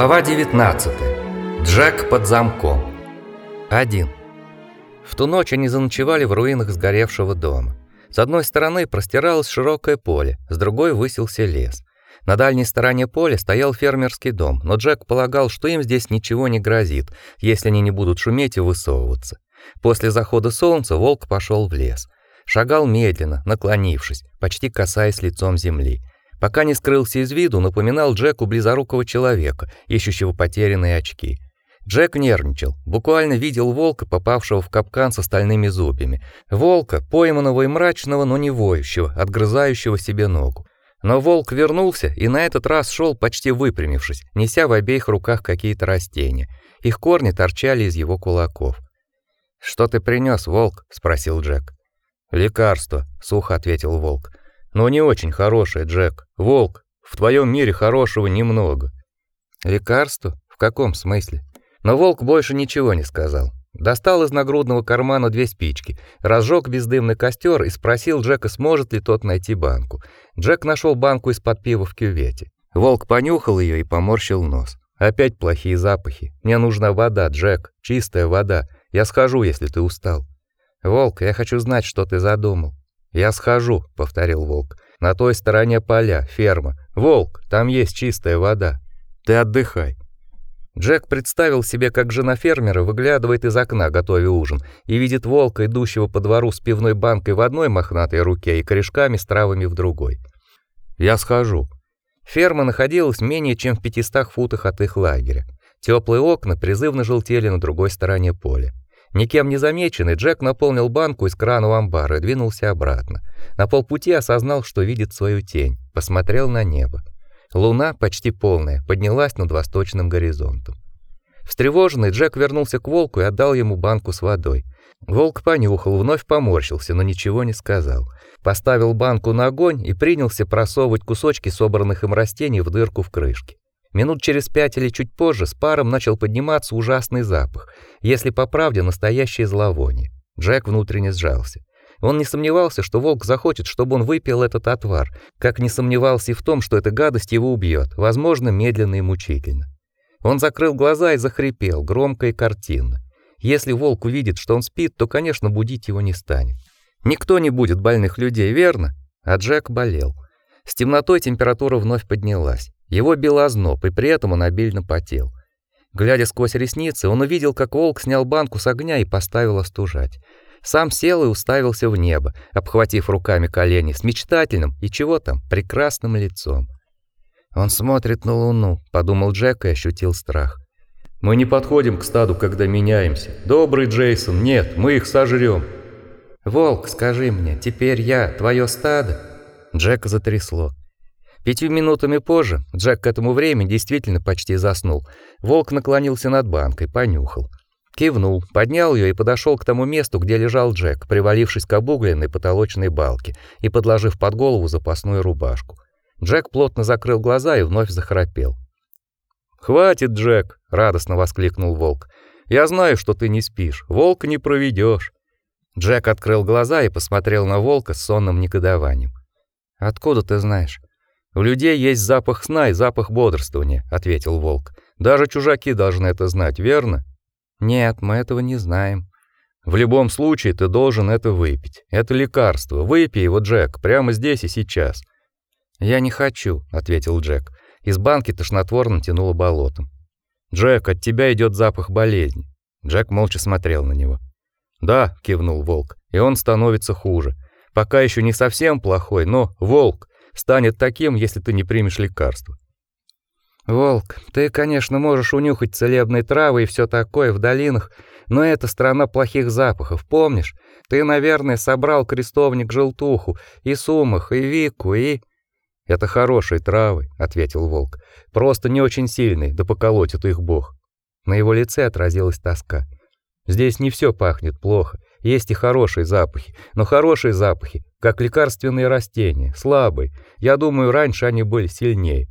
Глава 19. Джек под замком. 1. В ту ночь они заночевали в руинах сгоревшего дома. С одной стороны простиралось широкое поле, с другой высился лес. На дальней стороне поля стоял фермерский дом, но Джек полагал, что им здесь ничего не грозит, если они не будут шуметь и высовываться. После захода солнца волк пошел в лес. Шагал медленно, наклонившись, почти касаясь лицом земли. Пока не скрылся из виду, напоминал Джеку близорукого человека, ищущего потерянные очки. Джек нервничал, буквально видел волка, попавшего в капкан со стальными зубьями. Волка, пойманного и мрачного, но не воющего, отгрызающего себе ногу. Но волк вернулся и на этот раз шел почти выпрямившись, неся в обеих руках какие-то растения. Их корни торчали из его кулаков. «Что ты принес, волк?» — спросил Джек. «Лекарство», — сухо ответил волк. «Но не очень хорошее, Джек. Волк, в твоем мире хорошего немного». «Лекарство? В каком смысле?» Но волк больше ничего не сказал. Достал из нагрудного кармана две спички, разжег бездымный костер и спросил Джека, сможет ли тот найти банку. Джек нашел банку из-под пива в кювете. Волк понюхал ее и поморщил нос. Опять плохие запахи. Мне нужна вода, Джек, чистая вода. Я схожу, если ты устал. Волк, я хочу знать, что ты задумал. Я схожу, повторил волк. На той стороне поля, ферма. Волк, там есть чистая вода. Ты отдыхай. Джек представил себе, как жена фермера выглядывает из окна, готовя ужин, и видит волка, идущего по двору с пивной банкой в одной мохнатой руке и корешками с травами в другой. Я схожу. Ферма находилась менее чем в 500 футах от их лагеря. Теплые окна призывно желтели на другой стороне поля. Никем не замеченный, Джек наполнил банку из крана у амбара и двинулся обратно. На полпути осознал, что видит свою тень, посмотрел на небо. Луна, почти полная, поднялась над восточным горизонтом. Встревоженный Джек вернулся к волку и отдал ему банку с водой. Волк понюхал, вновь поморщился, но ничего не сказал. Поставил банку на огонь и принялся просовывать кусочки собранных им растений в дырку в крышке. Минут через пять или чуть позже с паром начал подниматься ужасный запах, если по правде настоящее зловоние. Джек внутренне сжался. Он не сомневался, что волк захочет, чтобы он выпил этот отвар, как не сомневался и в том, что эта гадость его убьет, возможно, медленно и мучительно. Он закрыл глаза и захрипел, громко и картинно. Если волк увидит, что он спит, то, конечно, будить его не станет. Никто не будет больных людей, верно? А Джек болел. С темнотой температура вновь поднялась. Его бил озноб, и при этом он обильно потел. Глядя сквозь ресницы, он увидел, как волк снял банку с огня и поставил остужать. Сам сел и уставился в небо, обхватив руками колени с мечтательным и чего там, прекрасным лицом. Он смотрит на луну, подумал Джек и ощутил страх. Мы не подходим к стаду, когда меняемся. Добрый Джейсон, нет, мы их сожрем. Волк, скажи мне, теперь я твое стадо? Джека затрясло. Пятью минутами позже, Джек к этому времени действительно почти заснул. Волк наклонился над банкой, понюхал. Кивнул, поднял ее и подошел к тому месту, где лежал Джек, привалившись к обугленной потолочной балке и подложив под голову запасную рубашку. Джек плотно закрыл глаза и вновь захрапел. "Хватит, Джек", радостно воскликнул волк. "Я знаю, что ты не спишь. Волка не проведешь. Джек открыл глаза и посмотрел на волка с сонным негодованием. "Откуда ты знаешь?" "У людей есть запах сна и запах бодрствования", ответил волк. "Даже чужаки должны это знать, верно?" Нет, мы этого не знаем. В любом случае ты должен это выпить. Это лекарство. Выпей его, Джек, прямо здесь и сейчас. Я не хочу, ответил Джек. Из банки тошнотворно тянуло болотом. Джек, от тебя идет запах болезни. Джек молча смотрел на него. Да, кивнул волк. И он становится хуже. Пока еще не совсем плохой, но волк станет таким, если ты не примешь лекарство. Волк, ты, конечно, можешь унюхать целебные травы и все такое в долинах, но это страна плохих запахов, помнишь? Ты, наверное, собрал крестовник желтуху и сумах, и вику, и Это хорошие травы, ответил волк. Просто не очень сильные, да поколотит их бог. На его лице отразилась тоска. Здесь не все пахнет плохо, есть и хорошие запахи, но хорошие запахи, как лекарственные растения, слабые. Я думаю, раньше они были сильнее.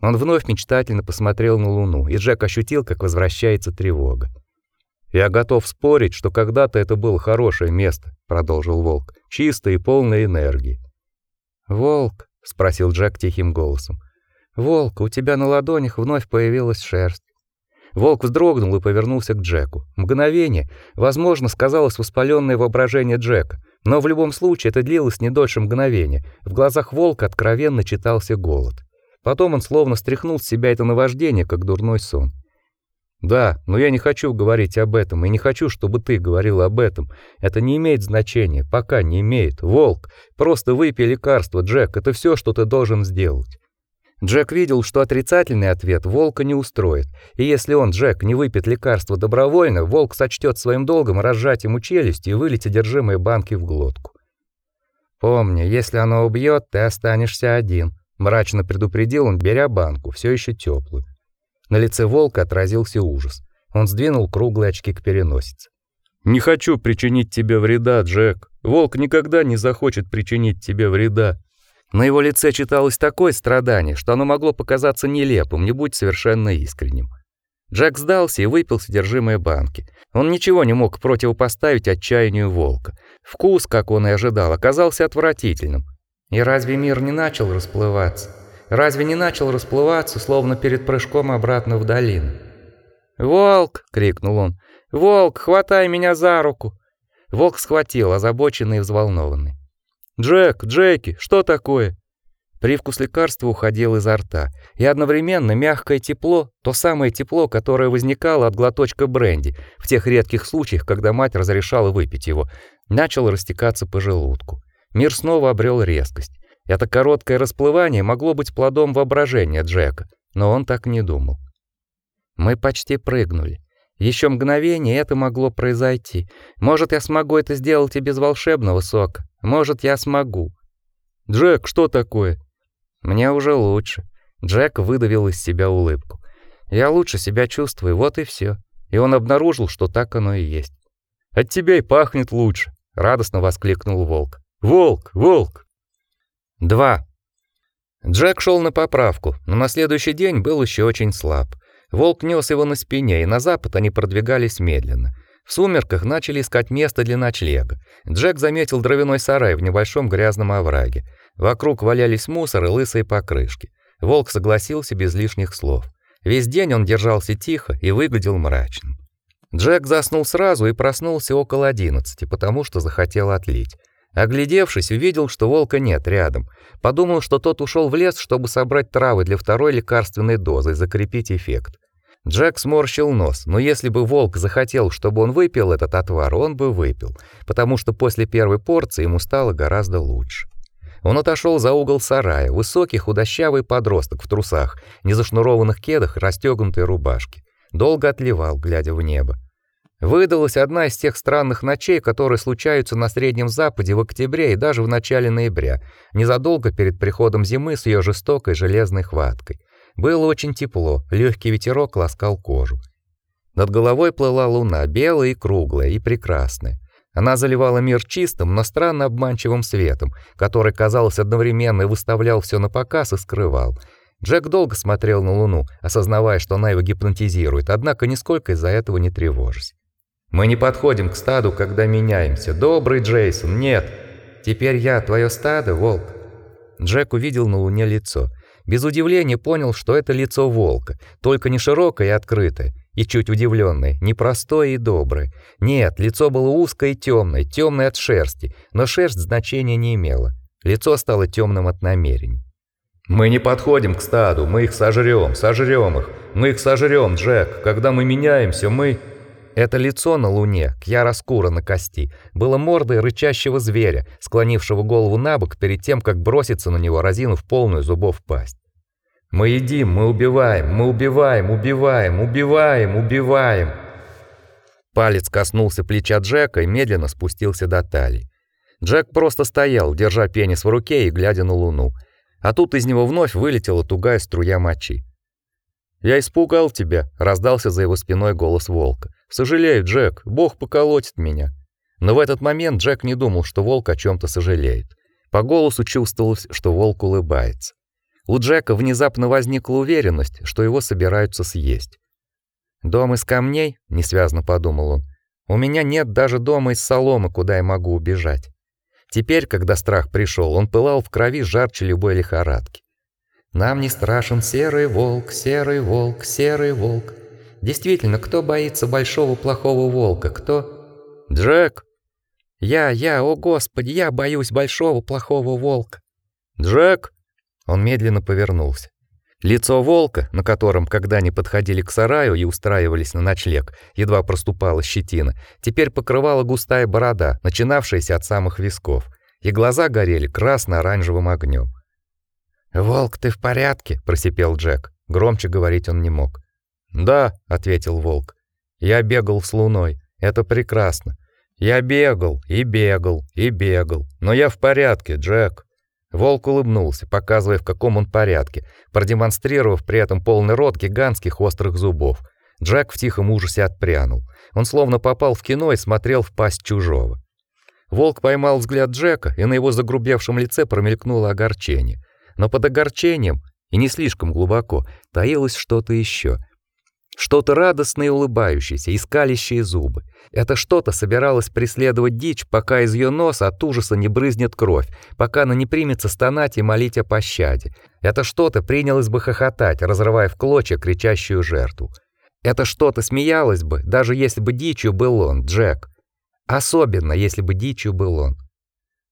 Он вновь мечтательно посмотрел на луну, и Джек ощутил, как возвращается тревога. Я готов спорить, что когда-то это было хорошее место, продолжил волк, чистое и полное энергии. Волк, спросил Джек тихим голосом. Волк, у тебя на ладонях вновь появилась шерсть. Волк вздрогнул и повернулся к Джеку. Мгновение, возможно, сказалось воспаленное воображение Джека, но в любом случае это длилось не дольше мгновения. В глазах волка откровенно читался голод. Потом он словно стряхнул с себя это наваждение, как дурной сон. Да, но я не хочу говорить об этом и не хочу, чтобы ты говорил об этом. Это не имеет значения, пока не имеет. Волк, просто выпей лекарство, Джек, это все, что ты должен сделать. Джек видел, что отрицательный ответ волка не устроит, и если он, Джек, не выпьет лекарство добровольно, волк сочтет своим долгом разжать ему челюсть и вылить содержимое банки в глотку. Помни, если оно убьет, ты останешься один, мрачно предупредил он, беря банку, все еще теплую. На лице волка отразился ужас. Он сдвинул круглые очки к переносице. Не хочу причинить тебе вреда, Джек. Волк никогда не захочет причинить тебе вреда. На его лице читалось такое страдание, что оно могло показаться нелепым, не будь совершенно искренним. Джек сдался и выпил содержимое банки. Он ничего не мог противопоставить отчаянию волка. Вкус, как он и ожидал, оказался отвратительным. И разве мир не начал расплываться? Разве не начал расплываться, словно перед прыжком обратно в долину? "Волк!" крикнул он. "Волк, хватай меня за руку!" Волк схватил, озабоченный и взволнованный. Джек, Джеки, что такое? Привкус лекарства уходил изо рта, и одновременно мягкое тепло, то самое тепло, которое возникало от глоточка бренди в тех редких случаях, когда мать разрешала выпить его, начало растекаться по желудку. Мир снова обрел резкость. Это короткое расплывание могло быть плодом воображения Джека, но он так не думал. Мы почти прыгнули. Еще мгновение это могло произойти. Может, я смогу это сделать и без волшебного сока. Может, я смогу. Джек, что такое? Мне уже лучше. Джек выдавил из себя улыбку. Я лучше себя чувствую, вот и все. И он обнаружил, что так оно и есть. От тебя и пахнет лучше, радостно воскликнул волк. Волк, волк. 2. Джек шел на поправку, но на следующий день был еще очень слаб. Волк нес его на спине, и на запад они продвигались медленно. В сумерках начали искать место для ночлега. Джек заметил дровяной сарай в небольшом грязном овраге. Вокруг валялись мусор и лысые покрышки. Волк согласился без лишних слов. Весь день он держался тихо и выглядел мрачным. Джек заснул сразу и проснулся около одиннадцати, потому что захотел отлить. Оглядевшись, увидел, что волка нет рядом. Подумал, что тот ушел в лес, чтобы собрать травы для второй лекарственной дозы и закрепить эффект. Джек сморщил нос, но если бы волк захотел, чтобы он выпил этот отвар, он бы выпил, потому что после первой порции ему стало гораздо лучше. Он отошел за угол сарая, высокий худощавый подросток в трусах, незашнурованных кедах и расстегнутой рубашке. Долго отливал, глядя в небо. Выдалась одна из тех странных ночей, которые случаются на Среднем Западе в октябре и даже в начале ноября, незадолго перед приходом зимы с ее жестокой железной хваткой. Было очень тепло, легкий ветерок ласкал кожу. Над головой плыла луна, белая и круглая, и прекрасная. Она заливала мир чистым, но странно обманчивым светом, который, казалось, одновременно выставлял все на показ и скрывал. Джек долго смотрел на луну, осознавая, что она его гипнотизирует, однако нисколько из-за этого не тревожась. Мы не подходим к стаду, когда меняемся. Добрый Джейсон, нет. Теперь я твое стадо, волк. Джек увидел на луне лицо без удивления понял, что это лицо волка, только не широкое и открытое, и чуть удивленное, не простое и доброе. Нет, лицо было узкое и темное, темное от шерсти, но шерсть значения не имела. Лицо стало темным от намерений. Мы не подходим к стаду, мы их сожрем, сожрем их. Мы их сожрем, Джек. Когда мы меняемся, мы это лицо на луне, кьяра-скура на кости, было мордой рычащего зверя, склонившего голову набок перед тем, как броситься на него, разинув полную зубов пасть. Мы едим, мы убиваем, мы убиваем, убиваем, убиваем, убиваем. Палец коснулся плеча Джека и медленно спустился до талии. Джек просто стоял, держа пенис в руке и глядя на луну. А тут из него вновь вылетела тугая струя мочи. «Я испугал тебя», — раздался за его спиной голос волка. Сожалею, Джек, Бог поколотит меня. Но в этот момент Джек не думал, что волк о чем то сожалеет. По голосу чувствовалось, что волк улыбается. У Джека внезапно возникла уверенность, что его собираются съесть. Дом из камней, несвязно подумал он. У меня нет даже дома из соломы, куда я могу убежать. Теперь, когда страх пришел, он пылал в крови жарче любой лихорадки. Нам не страшен серый волк, серый волк, серый волк. Действительно, кто боится большого плохого волка? Кто? Джек. Я, я, о господи, я боюсь большого плохого волка. Джек. Он медленно повернулся. Лицо волка, на котором когда они подходили к сараю и устраивались на ночлег, едва проступала щетина, теперь покрывала густая борода, начинавшаяся от самых висков, и глаза горели красно-оранжевым огнем. "Волк, ты в порядке?" просипел Джек. Громче говорить он не мог. "Да", ответил волк. "Я бегал с луной. Это прекрасно. Я бегал и бегал и бегал, но я в порядке, Джек". Волк улыбнулся, показывая, в каком он порядке, продемонстрировав при этом полный рот гигантских острых зубов. Джек в тихом ужасе отпрянул. Он словно попал в кино и смотрел в пасть чужого. Волк поймал взгляд Джека, и на его загрубевшем лице промелькнуло огорчение. Но под огорчением, и не слишком глубоко, таилось что-то еще — что-то радостное и улыбающееся, искалящие зубы. Это что-то собиралось преследовать дичь, пока из ее носа от ужаса не брызнет кровь, пока она не примется стонать и молить о пощаде. Это что-то принялось бы хохотать, разрывая в клочья кричащую жертву. Это что-то смеялось бы, даже если бы дичью был он, Джек. Особенно, если бы дичью был он.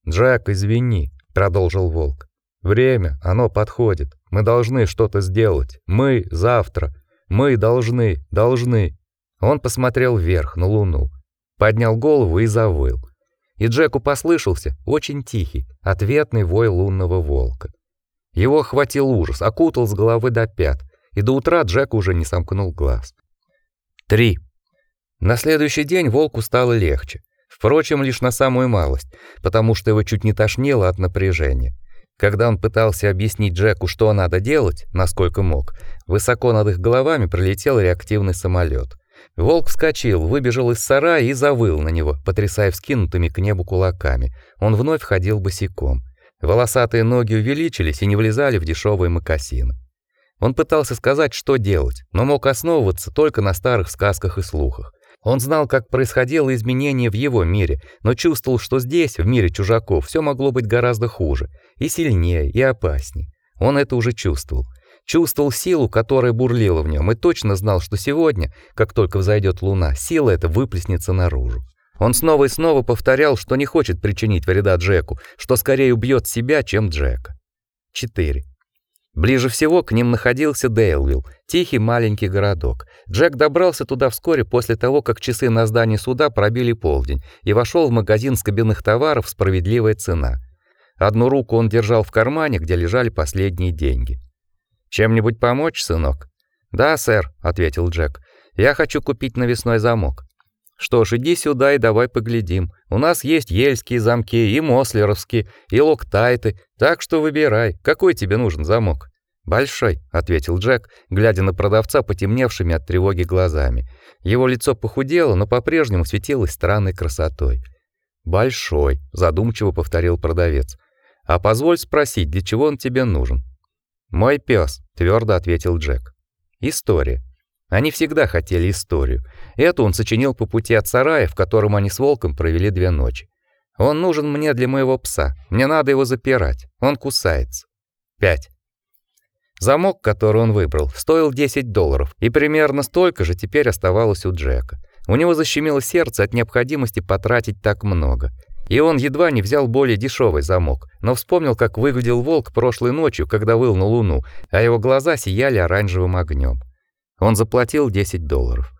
«Джек, извини», — продолжил Волк. «Время, оно подходит. Мы должны что-то сделать. Мы, завтра. Мы должны, должны. Он посмотрел вверх на луну, поднял голову и завыл. И Джеку послышался очень тихий, ответный вой лунного волка. Его охватил ужас, окутал с головы до пят, и до утра Джек уже не сомкнул глаз. 3. На следующий день волку стало легче. Впрочем, лишь на самую малость, потому что его чуть не тошнило от напряжения. Когда он пытался объяснить Джеку, что надо делать, насколько мог, высоко над их головами пролетел реактивный самолет. Волк вскочил, выбежал из сарая и завыл на него, потрясая вскинутыми к небу кулаками. Он вновь ходил босиком. Волосатые ноги увеличились и не влезали в дешевые мокасины. Он пытался сказать, что делать, но мог основываться только на старых сказках и слухах. Он знал, как происходило изменение в его мире, но чувствовал, что здесь, в мире чужаков, все могло быть гораздо хуже, и сильнее, и опаснее. Он это уже чувствовал. Чувствовал силу, которая бурлила в нем, и точно знал, что сегодня, как только взойдет луна, сила эта выплеснется наружу. Он снова и снова повторял, что не хочет причинить вреда Джеку, что скорее убьет себя, чем Джека. 4. Ближе всего к ним находился Дейлвилл, тихий маленький городок. Джек добрался туда вскоре после того, как часы на здании суда пробили полдень, и вошел в магазин с кабинных товаров «Справедливая цена». Одну руку он держал в кармане, где лежали последние деньги. «Чем-нибудь помочь, сынок?» «Да, сэр», — ответил Джек. «Я хочу купить навесной замок». «Что ж, иди сюда и давай поглядим. У нас есть ельские замки, и мослеровские, и локтайты, так что выбирай, какой тебе нужен замок». «Большой», — ответил Джек, глядя на продавца потемневшими от тревоги глазами. Его лицо похудело, но по-прежнему светилось странной красотой. «Большой», — задумчиво повторил продавец. «А позволь спросить, для чего он тебе нужен?» «Мой пес», — твердо ответил Джек. «История. Они всегда хотели историю. Эту он сочинил по пути от сарая, в котором они с волком провели две ночи. Он нужен мне для моего пса. Мне надо его запирать. Он кусается. 5. Замок, который он выбрал, стоил 10 долларов, и примерно столько же теперь оставалось у Джека. У него защемило сердце от необходимости потратить так много. И он едва не взял более дешевый замок, но вспомнил, как выглядел волк прошлой ночью, когда выл на луну, а его глаза сияли оранжевым огнем. Он заплатил 10 долларов.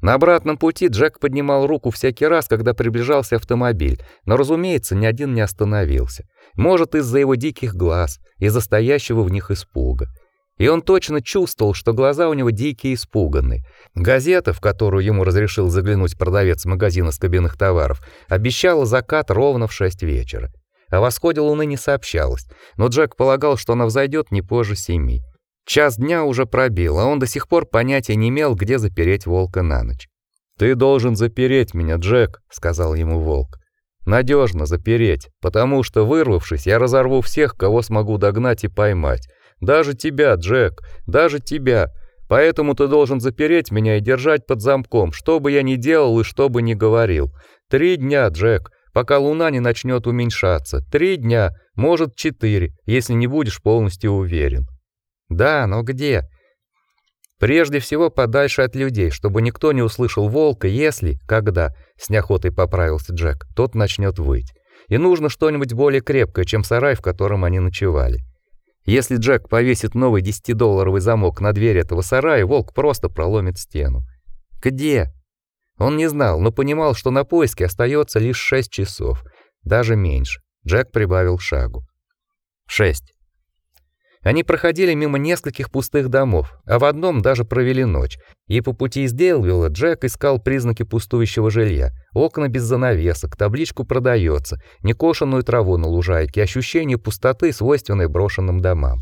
На обратном пути Джек поднимал руку всякий раз, когда приближался автомобиль, но, разумеется, ни один не остановился. Может, из-за его диких глаз, из-за стоящего в них испуга. И он точно чувствовал, что глаза у него дикие и испуганные. Газета, в которую ему разрешил заглянуть продавец магазина с кабинных товаров, обещала закат ровно в 6 вечера. О восходе луны не сообщалось, но Джек полагал, что она взойдет не позже семи. Час дня уже пробил, а он до сих пор понятия не имел, где запереть волка на ночь. «Ты должен запереть меня, Джек», — сказал ему волк. «Надежно запереть, потому что, вырвавшись, я разорву всех, кого смогу догнать и поймать. Даже тебя, Джек, даже тебя. Поэтому ты должен запереть меня и держать под замком, что бы я ни делал и что бы ни говорил. Три дня, Джек, пока луна не начнет уменьшаться. Три дня, может, четыре, если не будешь полностью уверен». Да, но где? Прежде всего подальше от людей, чтобы никто не услышал волка, если, когда, с неохотой поправился Джек, тот начнет выть. И нужно что-нибудь более крепкое, чем сарай, в котором они ночевали. Если Джек повесит новый десятидолларовый замок на дверь этого сарая, волк просто проломит стену. Где? Он не знал, но понимал, что на поиски остается лишь шесть часов, даже меньше. Джек прибавил шагу. Шесть. Они проходили мимо нескольких пустых домов, а в одном даже провели ночь. И по пути из Дейлвилла Джек искал признаки пустующего жилья: окна без занавесок, табличку продается, некошенную траву на лужайке, ощущение пустоты, свойственное брошенным домам.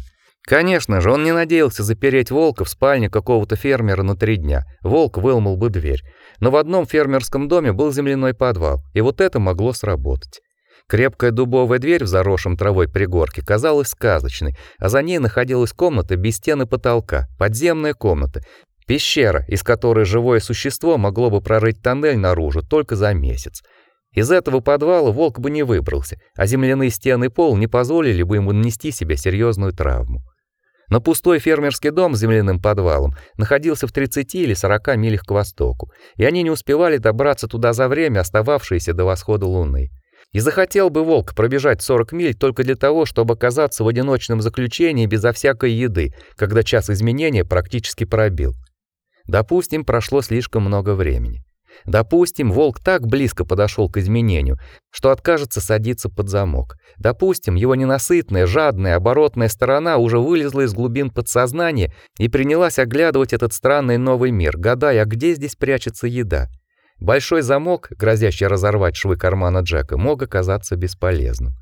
Конечно же, он не надеялся запереть волка в спальне какого-то фермера на три дня. Волк выломал бы дверь. Но в одном фермерском доме был земляной подвал, и вот это могло сработать. Крепкая дубовая дверь в заросшем травой пригорке казалась сказочной, а за ней находилась комната без стен и потолка, подземная комната, пещера, из которой живое существо могло бы прорыть тоннель наружу только за месяц. Из этого подвала волк бы не выбрался, а земляные стены и пол не позволили бы ему нанести себе серьезную травму. Но пустой фермерский дом с земляным подвалом находился в 30 или 40 милях к востоку, и они не успевали добраться туда за время, остававшееся до восхода луны. И захотел бы волк пробежать 40 миль только для того, чтобы оказаться в одиночном заключении безо всякой еды, когда час изменения практически пробил. Допустим, прошло слишком много времени. Допустим, волк так близко подошел к изменению, что откажется садиться под замок. Допустим, его ненасытная, жадная, оборотная сторона уже вылезла из глубин подсознания и принялась оглядывать этот странный новый мир, гадая, где здесь прячется еда. Большой замок, грозящий разорвать швы кармана Джека, мог оказаться бесполезным.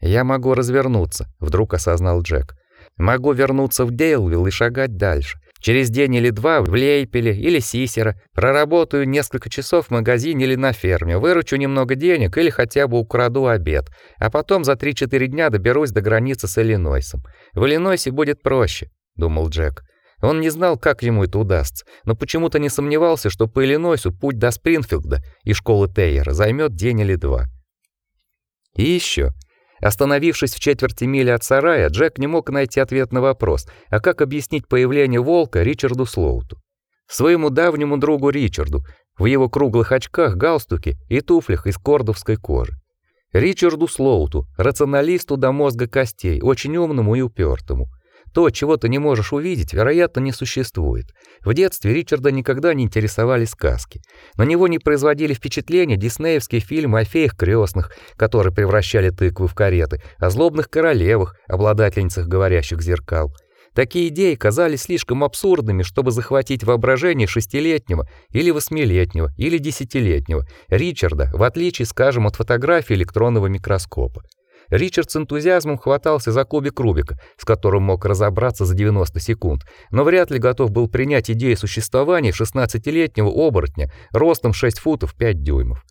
Я могу развернуться, вдруг осознал Джек. Могу вернуться в Дейлвилл и шагать дальше. Через день или два в Лейпеле или Сисера проработаю несколько часов в магазине или на ферме, выручу немного денег или хотя бы украду обед, а потом за 3-4 дня доберусь до границы с Иллинойсом. В Иллинойсе будет проще, думал Джек. Он не знал, как ему это удастся, но почему-то не сомневался, что по Иллинойсу путь до Спрингфилда и школы Тейера займет день или два. И еще. Остановившись в четверти мили от сарая, Джек не мог найти ответ на вопрос, а как объяснить появление волка Ричарду Слоуту. Своему давнему другу Ричарду, в его круглых очках, галстуке и туфлях из кордовской кожи. Ричарду Слоуту, рационалисту до мозга костей, очень умному и упертому. То, чего ты не можешь увидеть, вероятно, не существует. В детстве Ричарда никогда не интересовали сказки. На него не производили впечатления диснеевские фильмы о феях крестных, которые превращали тыквы в кареты, о злобных королевах, обладательницах говорящих зеркал. Такие идеи казались слишком абсурдными, чтобы захватить воображение шестилетнего или восьмилетнего или десятилетнего Ричарда, в отличие, скажем, от фотографии электронного микроскопа. Ричард с энтузиазмом хватался за кубик Рубика, с которым мог разобраться за 90 секунд, но вряд ли готов был принять идею существования 16-летнего оборотня ростом 6 футов 5 дюймов.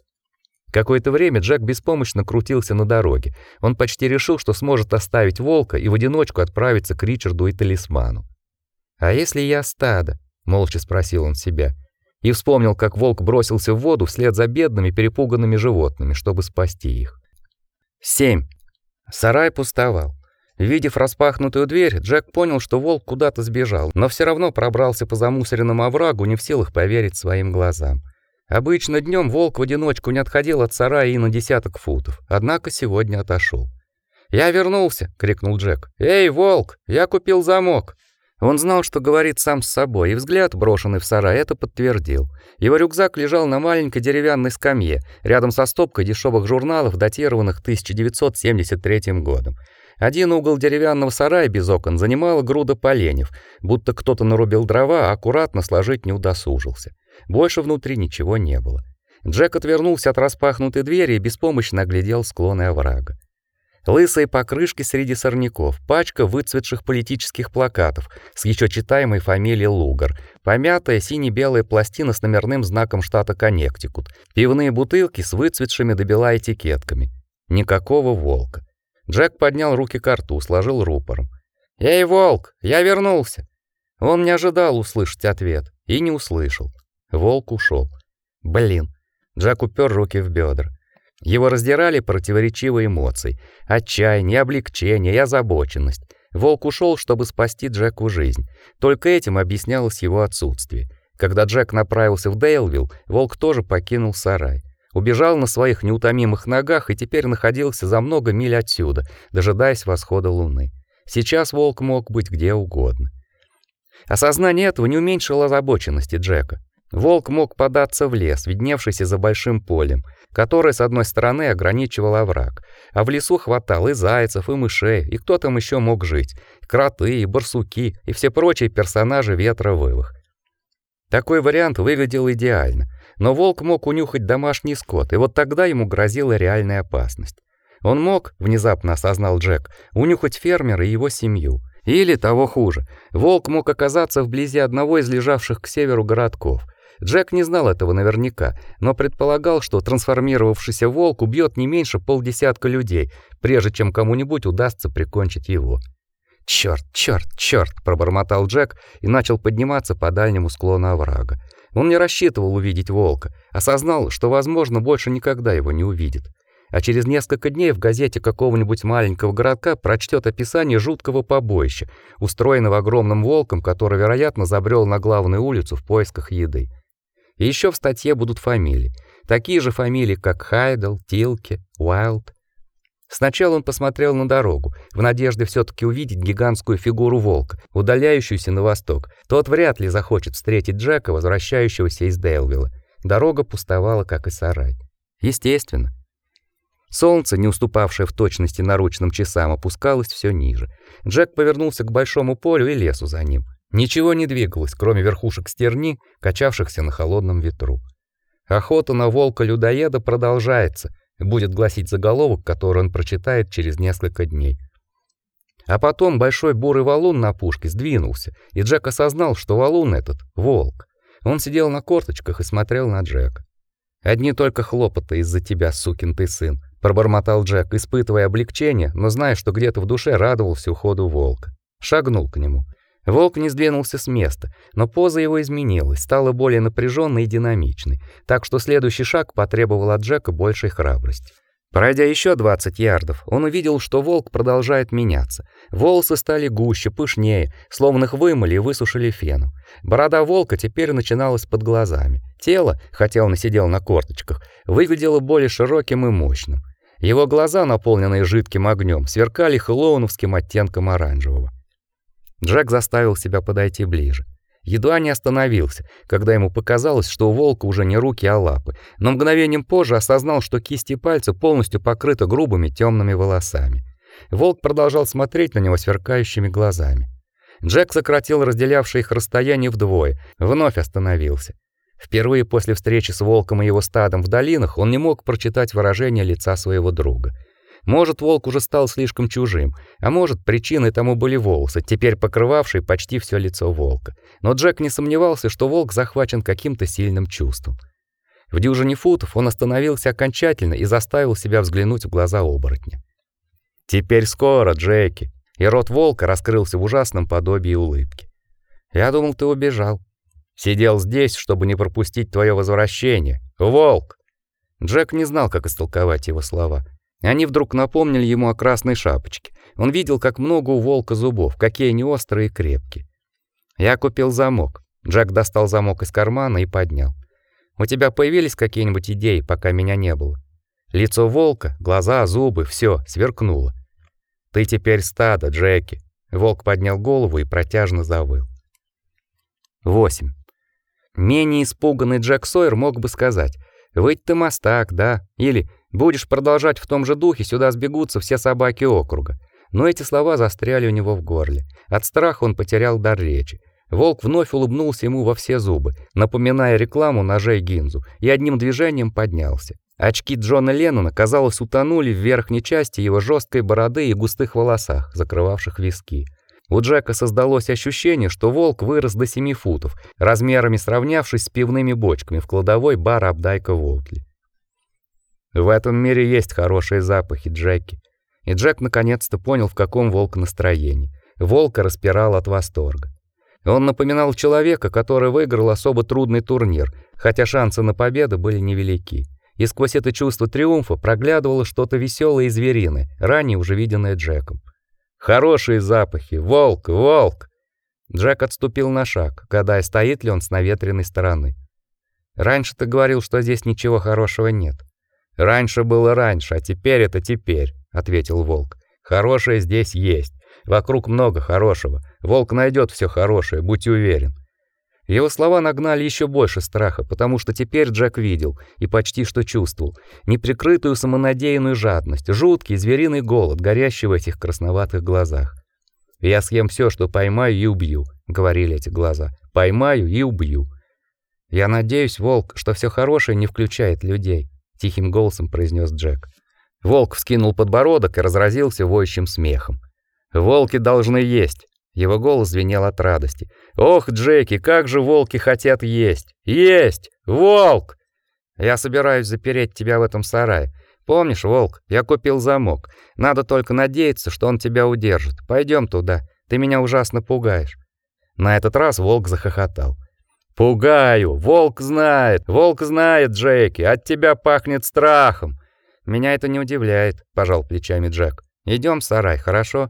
Какое-то время Джек беспомощно крутился на дороге. Он почти решил, что сможет оставить волка и в одиночку отправиться к Ричарду и талисману. «А если я стадо?» — молча спросил он себя. И вспомнил, как волк бросился в воду вслед за бедными перепуганными животными, чтобы спасти их. 7. Сарай пустовал. Видев распахнутую дверь, Джек понял, что волк куда-то сбежал, но все равно пробрался по замусоренному оврагу, не в силах поверить своим глазам. Обычно днем волк в одиночку не отходил от сарая и на десяток футов, однако сегодня отошел. "Я вернулся", крикнул Джек. "Эй, волк, я купил замок". Он знал, что говорит сам с собой, и взгляд, брошенный в сарай, это подтвердил. Его рюкзак лежал на маленькой деревянной скамье, рядом со стопкой дешевых журналов, датированных 1973 годом. Один угол деревянного сарая без окон занимала груда поленьев, будто кто-то нарубил дрова, а аккуратно сложить не удосужился. Больше внутри ничего не было. Джек отвернулся от распахнутой двери и беспомощно оглядел склоны оврага. Лысые покрышки среди сорняков, пачка выцветших политических плакатов с еще читаемой фамилией Лугар, помятая сине-белая пластина с номерным знаком штата Коннектикут, пивные бутылки с выцветшими до бела этикетками. Никакого волка. Джек поднял руки к рту, сложил рупором. «Эй, волк, я вернулся!» Он не ожидал услышать ответ и не услышал. Волк ушел. Блин. Джек упер руки в бедра. Его раздирали противоречивые эмоции: отчаяние, облегчение и озабоченность. Волк ушел, чтобы спасти Джеку жизнь. Только этим объяснялось его отсутствие. Когда Джек направился в Дейлвилл, волк тоже покинул сарай. Убежал на своих неутомимых ногах и теперь находился за много миль отсюда, дожидаясь восхода луны. Сейчас волк мог быть где угодно. Осознание этого не уменьшило озабоченности Джека. Волк мог податься в лес, видневшийся за большим полем, которое с одной стороны ограничивал овраг, а в лесу хватало и зайцев, и мышей, и кто там еще мог жить, кроты, и барсуки, и все прочие персонажи ветровых. Такой вариант выглядел идеально, но волк мог унюхать домашний скот, и вот тогда ему грозила реальная опасность. Он мог, внезапно осознал Джек, унюхать фермера и его семью. Или того хуже, волк мог оказаться вблизи одного из лежавших к северу городков. Джек не знал этого наверняка, но предполагал, что трансформировавшийся волк убьет не меньше полдесятка людей, прежде чем кому-нибудь удастся прикончить его. «Черт, черт, черт!» — пробормотал Джек и начал подниматься по дальнему склону оврага. Он не рассчитывал увидеть волка, осознал, что, возможно, больше никогда его не увидит. А через несколько дней в газете какого-нибудь маленького городка прочтет описание жуткого побоища, устроенного огромным волком, который, вероятно, забрел на главную улицу в поисках еды. Еще в статье будут фамилии. Такие же фамилии, как Хайдл, Тилки, Уайлд. Сначала он посмотрел на дорогу, в надежде все таки увидеть гигантскую фигуру волка, удаляющуюся на восток. Тот вряд ли захочет встретить Джека, возвращающегося из Дейлвилла. Дорога пустовала, как и сарай. Естественно. Солнце, не уступавшее в точности наручным часам, опускалось все ниже. Джек повернулся к большому полю и лесу за ним. Ничего не двигалось, кроме верхушек стерни, качавшихся на холодном ветру. Охота на волка-людоеда продолжается, будет гласить заголовок, который он прочитает через несколько дней. А потом большой бурый валун на пушке сдвинулся, и Джек осознал, что валун этот волк. Он сидел на корточках и смотрел на Джека. Одни только хлопоты из-за тебя, сукин ты сын, пробормотал Джек, испытывая облегчение, но зная, что где-то в душе радовался уходу волка. Шагнул к нему. Волк не сдвинулся с места, но поза его изменилась, стала более напряженной и динамичной, так что следующий шаг потребовал от Джека большей храбрости. Пройдя еще 20 ярдов, он увидел, что волк продолжает меняться. Волосы стали гуще, пышнее, словно их вымыли и высушили феном. Борода волка теперь начиналась под глазами. Тело, хотя он и сидел на корточках, выглядело более широким и мощным. Его глаза, наполненные жидким огнем, сверкали хэллоуновским оттенком оранжевого. Джек заставил себя подойти ближе. Едва не остановился, когда ему показалось, что у волка уже не руки, а лапы, но мгновением позже осознал, что кисти пальцев полностью покрыты грубыми темными волосами. Волк продолжал смотреть на него сверкающими глазами. Джек сократил разделявшее их расстояние вдвое, вновь остановился. Впервые после встречи с волком и его стадом в долинах он не мог прочитать выражение лица своего друга — может, волк уже стал слишком чужим, а может, причиной тому были волосы, теперь покрывавшие почти все лицо волка. Но Джек не сомневался, что волк захвачен каким-то сильным чувством. В дюжине футов он остановился окончательно и заставил себя взглянуть в глаза оборотня. «Теперь скоро, Джеки!» И рот волка раскрылся в ужасном подобии улыбки. «Я думал, ты убежал. Сидел здесь, чтобы не пропустить твое возвращение. Волк!» Джек не знал, как истолковать его слова. Они вдруг напомнили ему о красной шапочке. Он видел, как много у волка зубов, какие они острые и крепкие. Я купил замок. Джек достал замок из кармана и поднял. У тебя появились какие-нибудь идеи, пока меня не было? Лицо волка, глаза, зубы, все сверкнуло. Ты теперь стадо, Джеки. Волк поднял голову и протяжно завыл. 8. Менее испуганный Джек Сойер мог бы сказать: "Ведь ты мастак, да?" или Будешь продолжать в том же духе, сюда сбегутся все собаки округа. Но эти слова застряли у него в горле. От страха он потерял дар речи. Волк вновь улыбнулся ему во все зубы, напоминая рекламу ножей Гинзу, и одним движением поднялся. Очки Джона Леннона, казалось, утонули в верхней части его жесткой бороды и густых волосах, закрывавших виски. У Джека создалось ощущение, что волк вырос до семи футов, размерами сравнявшись с пивными бочками в кладовой бара Абдайка Волтли. В этом мире есть хорошие запахи, Джеки. И Джек наконец-то понял, в каком волк настроении. Волка распирал от восторга. Он напоминал человека, который выиграл особо трудный турнир, хотя шансы на победу были невелики. И сквозь это чувство триумфа проглядывало что-то веселое и звериное, ранее уже виденное Джеком. Хорошие запахи. Волк, волк. Джек отступил на шаг, гадая, стоит ли он с наветренной стороны. Раньше ты говорил, что здесь ничего хорошего нет. Раньше было раньше, а теперь это теперь, ответил волк. Хорошее здесь есть. Вокруг много хорошего. Волк найдет все хорошее, будь уверен. Его слова нагнали еще больше страха, потому что теперь Джек видел и почти что чувствовал неприкрытую самонадеянную жадность, жуткий звериный голод, горящий в этих красноватых глазах. «Я съем все, что поймаю и убью», — говорили эти глаза. «Поймаю и убью». «Я надеюсь, Волк, что все хорошее не включает людей», — тихим голосом произнес Джек. Волк вскинул подбородок и разразился воющим смехом. «Волки должны есть. Его голос звенел от радости. Ох, Джеки, как же волки хотят есть! Есть! Волк! Я собираюсь запереть тебя в этом сарае. Помнишь, волк, я купил замок. Надо только надеяться, что он тебя удержит. Пойдем туда. Ты меня ужасно пугаешь. На этот раз волк захохотал. Пугаю. Волк знает. Волк знает, Джеки. От тебя пахнет страхом. Меня это не удивляет, пожал плечами Джек. Идем в сарай, хорошо?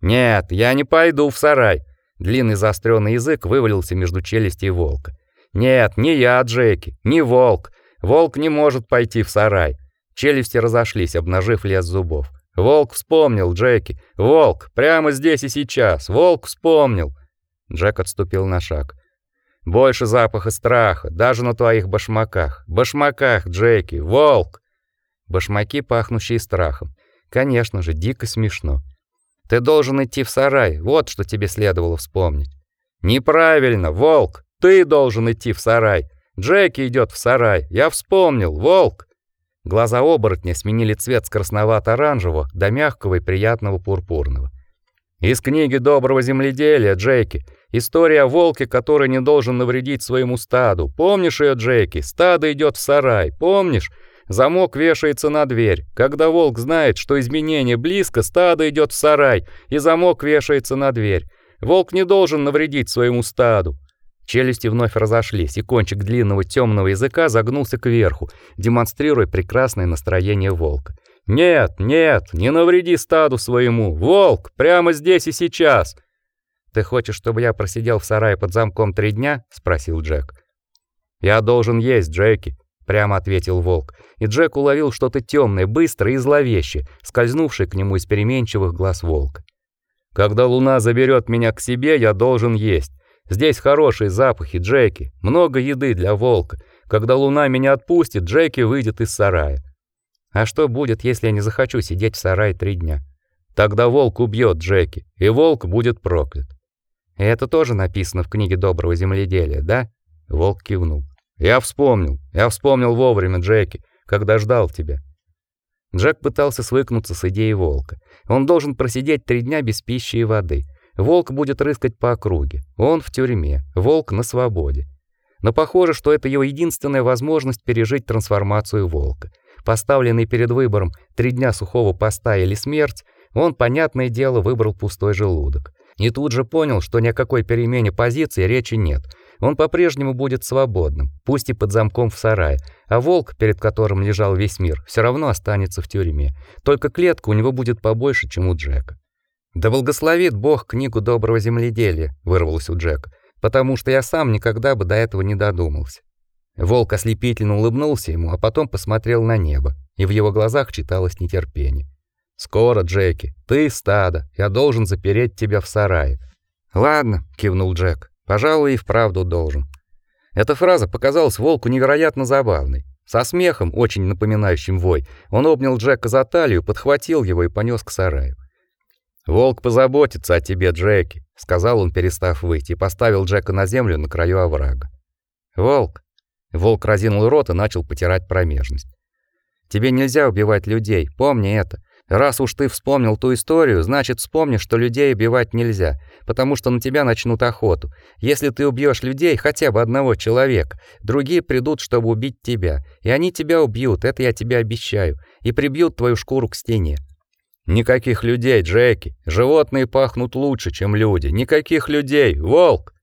Нет, я не пойду в сарай. Длинный заостренный язык вывалился между челюстей волка. Нет, не я, Джеки, не волк. Волк не может пойти в сарай. Челюсти разошлись, обнажив лес зубов. Волк вспомнил, Джеки. Волк, прямо здесь и сейчас. Волк вспомнил. Джек отступил на шаг. Больше запаха страха, даже на твоих башмаках. Башмаках, Джеки, волк. Башмаки, пахнущие страхом. Конечно же, дико смешно. Ты должен идти в сарай. Вот что тебе следовало вспомнить. Неправильно, волк. Ты должен идти в сарай. Джеки идет в сарай. Я вспомнил, волк. Глаза оборотня сменили цвет с красновато-оранжевого до мягкого и приятного пурпурного. Из книги Доброго земледелия, Джеки. История о волке, который не должен навредить своему стаду. Помнишь ее, Джеки? Стадо идет в сарай. Помнишь? Замок вешается на дверь. Когда волк знает, что изменение близко, стадо идет в сарай, и замок вешается на дверь. Волк не должен навредить своему стаду. Челюсти вновь разошлись, и кончик длинного темного языка загнулся кверху, демонстрируя прекрасное настроение волка. Нет, нет, не навреди стаду своему. Волк, прямо здесь и сейчас. Ты хочешь, чтобы я просидел в сарае под замком три дня? спросил Джек. Я должен есть, Джеки, прямо ответил волк, и Джек уловил что-то темное, быстрое и зловещее, скользнувшее к нему из переменчивых глаз волка. Когда луна заберет меня к себе, я должен есть. Здесь хорошие запахи, Джеки, много еды для волка. Когда луна меня отпустит, Джеки выйдет из сарая. А что будет, если я не захочу сидеть в сарае три дня? Тогда волк убьет Джеки, и волк будет проклят. Это тоже написано в книге Доброго земледелия, да? Волк кивнул. Я вспомнил. Я вспомнил вовремя, Джеки, когда ждал тебя. Джек пытался свыкнуться с идеей волка. Он должен просидеть три дня без пищи и воды. Волк будет рыскать по округе. Он в тюрьме. Волк на свободе. Но похоже, что это его единственная возможность пережить трансформацию волка. Поставленный перед выбором три дня сухого поста или смерть, он, понятное дело, выбрал пустой желудок. И тут же понял, что ни о какой перемене позиции речи нет — он по-прежнему будет свободным, пусть и под замком в сарае, а волк, перед которым лежал весь мир, все равно останется в тюрьме. Только клетка у него будет побольше, чем у Джека. Да благословит Бог книгу доброго земледелия, вырвалось у Джека, потому что я сам никогда бы до этого не додумался. Волк ослепительно улыбнулся ему, а потом посмотрел на небо, и в его глазах читалось нетерпение. Скоро, Джеки, ты стадо, я должен запереть тебя в сарае. Ладно, кивнул Джек. Пожалуй, и вправду должен. Эта фраза показалась волку невероятно забавной. Со смехом, очень напоминающим вой, он обнял Джека за талию, подхватил его и понес к сараю. «Волк позаботится о тебе, Джеки», — сказал он, перестав выйти, и поставил Джека на землю на краю оврага. «Волк!» — волк разинул рот и начал потирать промежность. «Тебе нельзя убивать людей, помни это. Раз уж ты вспомнил ту историю, значит, вспомни, что людей убивать нельзя, потому что на тебя начнут охоту. Если ты убьешь людей, хотя бы одного человека, другие придут, чтобы убить тебя, и они тебя убьют, это я тебе обещаю, и прибьют твою шкуру к стене. Никаких людей, Джеки. Животные пахнут лучше, чем люди. Никаких людей, волк.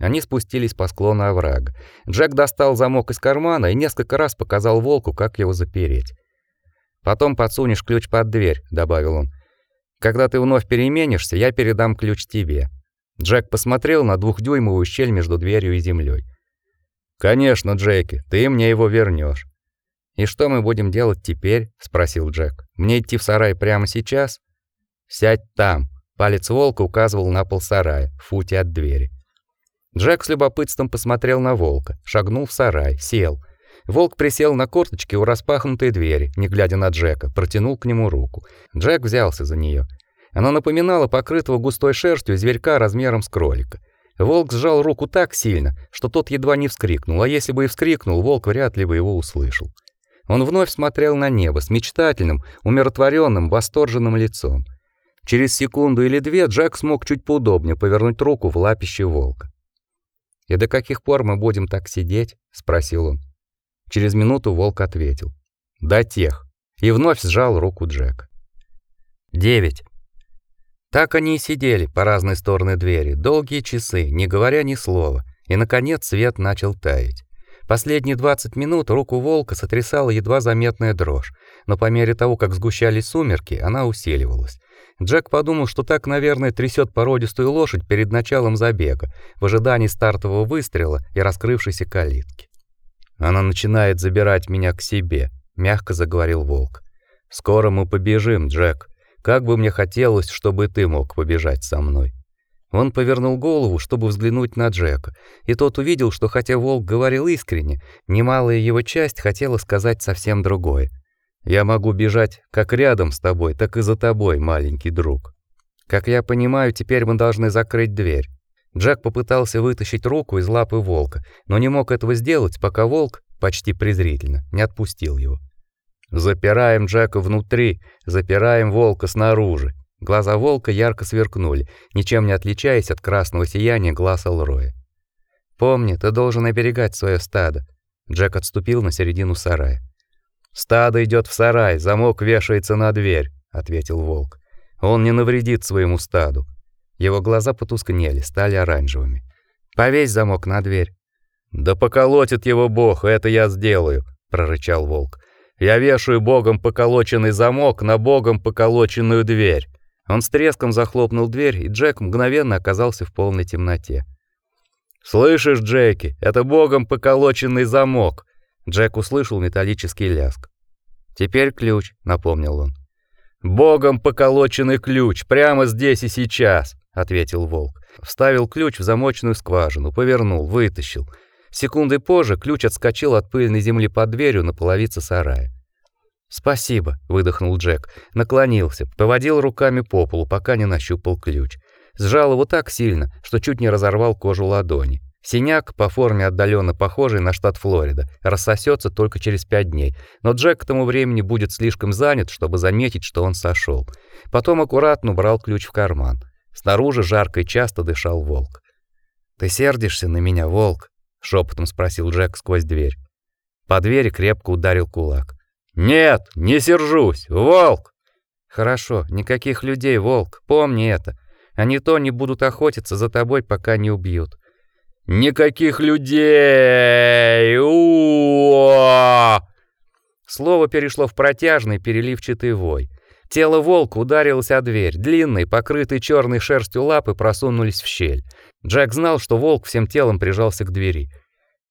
Они спустились по склону оврага. Джек достал замок из кармана и несколько раз показал волку, как его запереть. Потом подсунешь ключ под дверь, добавил он. Когда ты вновь переменишься, я передам ключ тебе. Джек посмотрел на двухдюймовую щель между дверью и землей. Конечно, Джеки, ты мне его вернешь. И что мы будем делать теперь? спросил Джек. Мне идти в сарай прямо сейчас? Сядь там. Палец волка указывал на пол сарая, в футе от двери. Джек с любопытством посмотрел на волка, шагнул в сарай, сел. Волк присел на корточки у распахнутой двери, не глядя на Джека, протянул к нему руку. Джек взялся за нее. Она напоминала покрытого густой шерстью зверька размером с кролика. Волк сжал руку так сильно, что тот едва не вскрикнул, а если бы и вскрикнул, волк вряд ли бы его услышал. Он вновь смотрел на небо с мечтательным, умиротворенным, восторженным лицом. Через секунду или две Джек смог чуть поудобнее повернуть руку в лапище волка. «И до каких пор мы будем так сидеть?» — спросил он. Через минуту волк ответил. «До тех». И вновь сжал руку Джека. Девять. Так они и сидели по разные стороны двери, долгие часы, не говоря ни слова, и наконец свет начал таять. Последние 20 минут руку волка сотрясала едва заметная дрожь, но по мере того, как сгущались сумерки, она усиливалась. Джек подумал, что так, наверное, трясет породистую лошадь перед началом забега, в ожидании стартового выстрела и раскрывшейся калитки. Она начинает забирать меня к себе, мягко заговорил волк. Скоро мы побежим, Джек. Как бы мне хотелось, чтобы ты мог побежать со мной. Он повернул голову, чтобы взглянуть на Джека, и тот увидел, что хотя волк говорил искренне, немалая его часть хотела сказать совсем другое. Я могу бежать как рядом с тобой, так и за тобой, маленький друг. Как я понимаю, теперь мы должны закрыть дверь. Джек попытался вытащить руку из лапы волка, но не мог этого сделать, пока волк, почти презрительно, не отпустил его. Запираем Джека внутри, запираем волка снаружи. Глаза волка ярко сверкнули, ничем не отличаясь от красного сияния глаз Алроя. Помни, ты должен оберегать свое стадо. Джек отступил на середину сарая. Стадо идет в сарай, замок вешается на дверь, ответил волк. Он не навредит своему стаду. Его глаза потускнели, стали оранжевыми. Повесь замок на дверь. Да поколотит его Бог, это я сделаю, прорычал волк. Я вешаю богом поколоченный замок на богом поколоченную дверь. Он с треском захлопнул дверь, и Джек мгновенно оказался в полной темноте. Слышишь, Джеки, это богом поколоченный замок. Джек услышал металлический лязг. Теперь ключ, напомнил он. Богом поколоченный ключ прямо здесь и сейчас, ответил волк. Вставил ключ в замочную скважину, повернул, вытащил. Секунды позже ключ отскочил от пыльной земли под дверью на половице сарая. "Спасибо", выдохнул Джек, наклонился, поводил руками по полу, пока не нащупал ключ. Сжал его так сильно, что чуть не разорвал кожу ладони. Синяк, по форме отдаленно похожий на штат Флорида, рассосется только через пять дней, но Джек к тому времени будет слишком занят, чтобы заметить, что он сошел. Потом аккуратно убрал ключ в карман. Снаружи жарко и часто дышал волк. "Ты сердишься на меня, волк?" шепотом спросил Джек сквозь дверь. По двери крепко ударил кулак. Нет, не сержусь, волк. Хорошо, никаких людей, волк. Помни это. Они то не будут охотиться за тобой, пока не убьют. Никаких людей. У Слово перешло в протяжный переливчатый вой. Тело волка ударилось о дверь. Длинные, покрытые черной шерстью лапы просунулись в щель. Джек знал, что волк всем телом прижался к двери.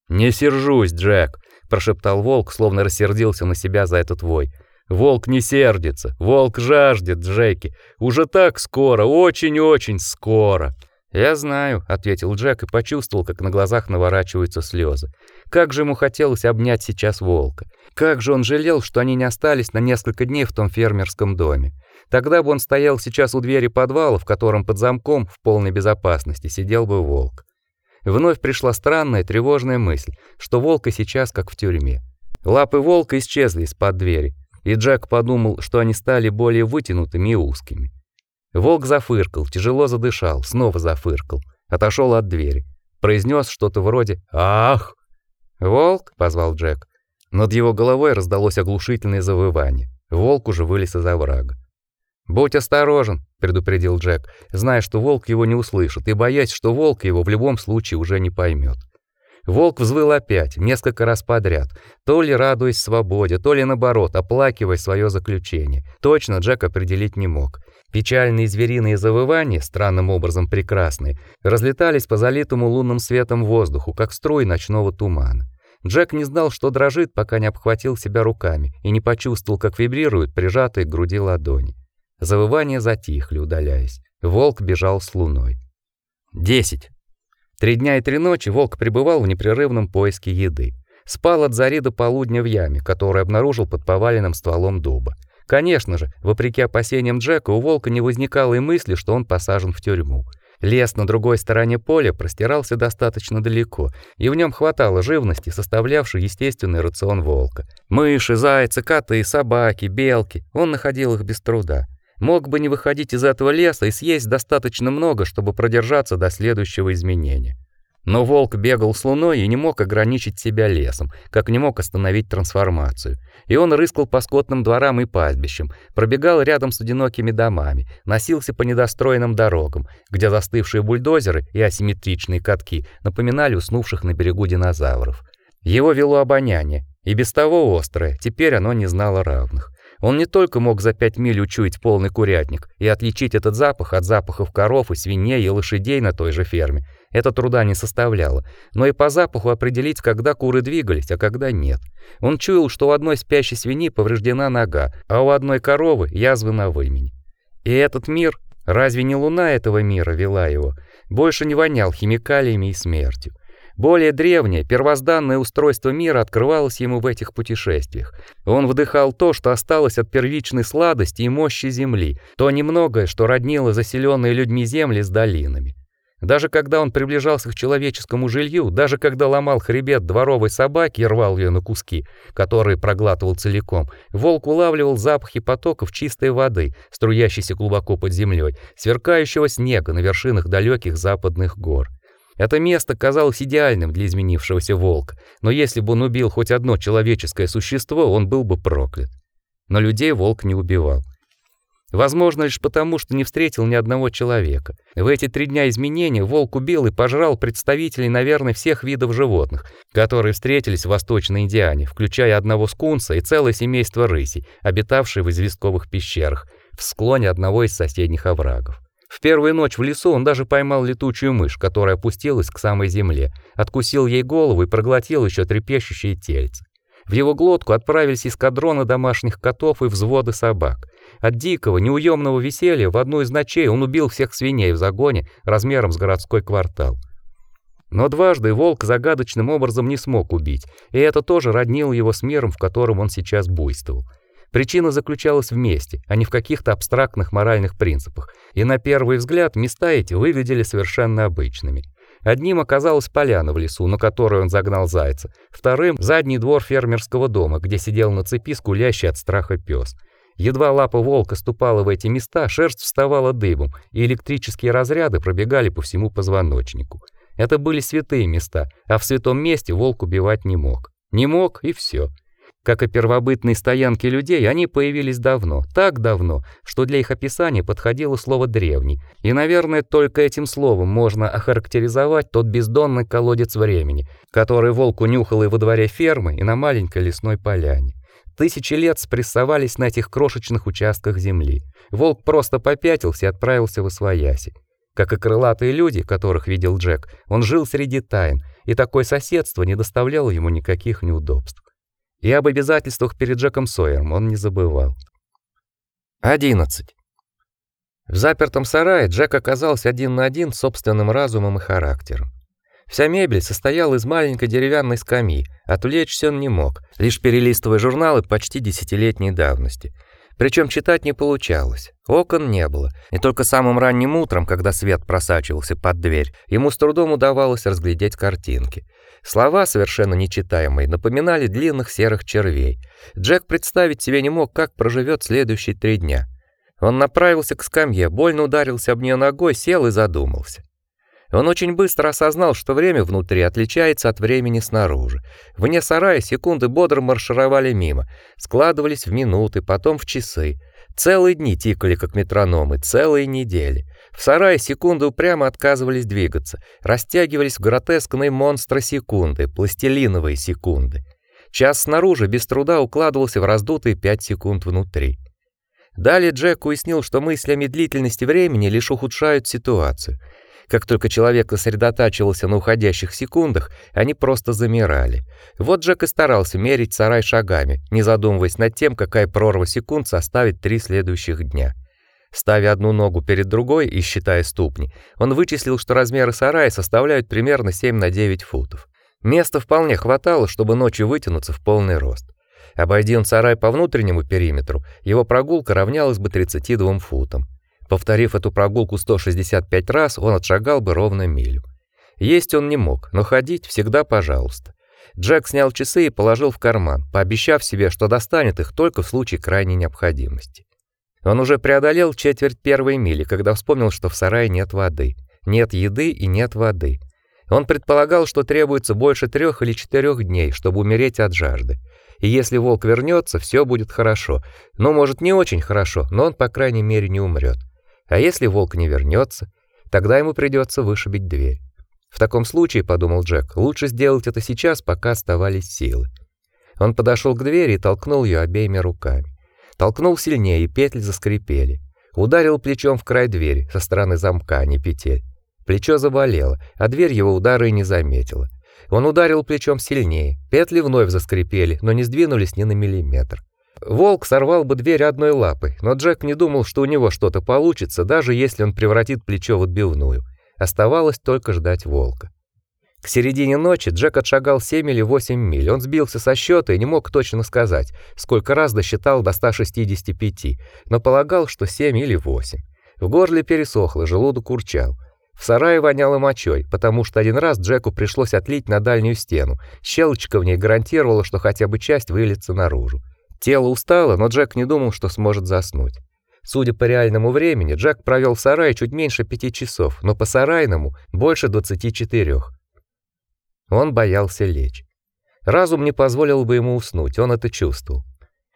"Не сержусь, Джек", прошептал волк, словно рассердился на себя за этот вой. Волк не сердится, волк жаждет, Джеки. Уже так скоро, очень-очень скоро. Я знаю, ответил Джек и почувствовал, как на глазах наворачиваются слезы. Как же ему хотелось обнять сейчас волка. Как же он жалел, что они не остались на несколько дней в том фермерском доме. Тогда бы он стоял сейчас у двери подвала, в котором под замком в полной безопасности сидел бы волк. Вновь пришла странная тревожная мысль, что волк и сейчас как в тюрьме. Лапы волка исчезли из-под двери, и Джек подумал, что они стали более вытянутыми и узкими. Волк зафыркал, тяжело задышал, снова зафыркал, отошел от двери, произнес что-то вроде «Ах!». «Волк!» — позвал Джек. Над его головой раздалось оглушительное завывание. Волк уже вылез из оврага. «Будь осторожен», — предупредил Джек, зная, что волк его не услышит, и боясь, что волк его в любом случае уже не поймет. Волк взвыл опять, несколько раз подряд, то ли радуясь свободе, то ли наоборот, оплакивая свое заключение. Точно Джек определить не мог. Печальные звериные завывания, странным образом прекрасные, разлетались по залитому лунным светом воздуху, как струи ночного тумана. Джек не знал, что дрожит, пока не обхватил себя руками и не почувствовал, как вибрируют прижатые к груди ладони. Завывания затихли, удаляясь. Волк бежал с луной. 10. Три дня и три ночи волк пребывал в непрерывном поиске еды. Спал от зари до полудня в яме, которую обнаружил под поваленным стволом дуба. Конечно же, вопреки опасениям Джека, у волка не возникало и мысли, что он посажен в тюрьму. Лес на другой стороне поля простирался достаточно далеко, и в нем хватало живности, составлявшей естественный рацион волка. Мыши, зайцы, коты, собаки, белки. Он находил их без труда. Мог бы не выходить из этого леса и съесть достаточно много, чтобы продержаться до следующего изменения. Но волк бегал с луной и не мог ограничить себя лесом, как не мог остановить трансформацию. И он рыскал по скотным дворам и пастбищам, пробегал рядом с одинокими домами, носился по недостроенным дорогам, где застывшие бульдозеры и асимметричные катки напоминали уснувших на берегу динозавров. Его вело обоняние, и без того острое, теперь оно не знало равных. Он не только мог за пять миль учуять полный курятник и отличить этот запах от запахов коров и свиней и лошадей на той же ферме, это труда не составляло, но и по запаху определить, когда куры двигались, а когда нет. Он чуял, что у одной спящей свиньи повреждена нога, а у одной коровы язвы на вымени. И этот мир, разве не луна этого мира вела его, больше не вонял химикалиями и смертью. Более древнее, первозданное устройство мира открывалось ему в этих путешествиях. Он вдыхал то, что осталось от первичной сладости и мощи земли, то немногое, что роднило заселенные людьми земли с долинами. Даже когда он приближался к человеческому жилью, даже когда ломал хребет дворовой собаки и рвал ее на куски, которые проглатывал целиком, волк улавливал запахи потоков чистой воды, струящейся глубоко под землей, сверкающего снега на вершинах далеких западных гор. Это место казалось идеальным для изменившегося волка, но если бы он убил хоть одно человеческое существо, он был бы проклят. Но людей волк не убивал. Возможно, лишь потому, что не встретил ни одного человека. В эти три дня изменения волк убил и пожрал представителей, наверное, всех видов животных, которые встретились в Восточной Индиане, включая одного скунса и целое семейство рысей, обитавшие в известковых пещерах, в склоне одного из соседних оврагов. В первую ночь в лесу он даже поймал летучую мышь, которая опустилась к самой земле, откусил ей голову и проглотил еще трепещущее тельце. В его глотку отправились эскадроны домашних котов и взводы собак. От дикого, неуемного веселья в одну из ночей он убил всех свиней в загоне размером с городской квартал. Но дважды волк загадочным образом не смог убить, и это тоже роднило его с миром, в котором он сейчас буйствовал. Причина заключалась в месте, а не в каких-то абстрактных моральных принципах. И на первый взгляд места эти выглядели совершенно обычными. Одним оказалась поляна в лесу, на которую он загнал зайца, вторым задний двор фермерского дома, где сидел на цепи скулящий от страха пес. Едва лапа волка ступала в эти места, шерсть вставала дыбом, и электрические разряды пробегали по всему позвоночнику. Это были святые места, а в святом месте волк убивать не мог. Не мог и все. Как и первобытные стоянки людей, они появились давно, так давно, что для их описания подходило слово древний. И, наверное, только этим словом можно охарактеризовать тот бездонный колодец времени, который волк унюхал и во дворе фермы, и на маленькой лесной поляне. Тысячи лет спрессовались на этих крошечных участках земли. Волк просто попятился и отправился в освояси. Как и крылатые люди, которых видел Джек, он жил среди тайн, и такое соседство не доставляло ему никаких неудобств. И об обязательствах перед Джеком Сойером он не забывал. 11. В запертом сарае Джек оказался один на один с собственным разумом и характером. Вся мебель состояла из маленькой деревянной скамьи, отвлечься он не мог, лишь перелистывая журналы почти десятилетней давности. Причем читать не получалось. Окон не было, и только самым ранним утром, когда свет просачивался под дверь, ему с трудом удавалось разглядеть картинки. Слова, совершенно нечитаемые, напоминали длинных серых червей. Джек представить себе не мог, как проживет следующие три дня. Он направился к скамье, больно ударился об нее ногой, сел и задумался. Он очень быстро осознал, что время внутри отличается от времени снаружи. Вне сарая секунды бодро маршировали мимо, складывались в минуты, потом в часы. Целые дни тикали как метрономы, целые недели. В сарае секунды упрямо отказывались двигаться, растягивались в гротескные монстры секунды, пластилиновые секунды. Час снаружи без труда укладывался в раздутые пять секунд внутри. Далее Джек уяснил, что мысли о медлительности времени лишь ухудшают ситуацию. Как только человек сосредотачивался на уходящих секундах, они просто замирали. Вот Джек и старался мерить сарай шагами, не задумываясь над тем, какая прорва секунд составит три следующих дня. Ставя одну ногу перед другой и считая ступни, он вычислил, что размеры сарая составляют примерно 7 на 9 футов. Места вполне хватало, чтобы ночью вытянуться в полный рост. Обойди он сарай по внутреннему периметру, его прогулка равнялась бы 32 футам. Повторив эту прогулку 165 раз, он отшагал бы ровно милю. Есть он не мог, но ходить всегда пожалуйста. Джек снял часы и положил в карман, пообещав себе, что достанет их только в случае крайней необходимости. Он уже преодолел четверть первой мили, когда вспомнил, что в сарае нет воды, нет еды и нет воды. Он предполагал, что требуется больше трех или четырех дней, чтобы умереть от жажды. И если волк вернется, все будет хорошо. Ну, может, не очень хорошо, но он, по крайней мере, не умрет. А если волк не вернется, тогда ему придется вышибить дверь. В таком случае, подумал Джек, лучше сделать это сейчас, пока оставались силы. Он подошел к двери и толкнул ее обеими руками. Толкнул сильнее, и петли заскрипели. Ударил плечом в край двери со стороны замка, а не петель. Плечо заболело, а дверь его удара и не заметила. Он ударил плечом сильнее. Петли вновь заскрипели, но не сдвинулись ни на миллиметр. Волк сорвал бы дверь одной лапой, но Джек не думал, что у него что-то получится, даже если он превратит плечо в отбивную. Оставалось только ждать волка. К середине ночи Джек отшагал 7 или 8 миль. Он сбился со счета и не мог точно сказать, сколько раз досчитал до 165, но полагал, что 7 или 8. В горле пересохло, желудок урчал. В сарае воняло мочой, потому что один раз Джеку пришлось отлить на дальнюю стену. Щелочка в ней гарантировала, что хотя бы часть выльется наружу. Тело устало, но Джек не думал, что сможет заснуть. Судя по реальному времени, Джек провел в сарае чуть меньше пяти часов, но по сарайному больше двадцати четырех. Он боялся лечь. Разум не позволил бы ему уснуть, он это чувствовал.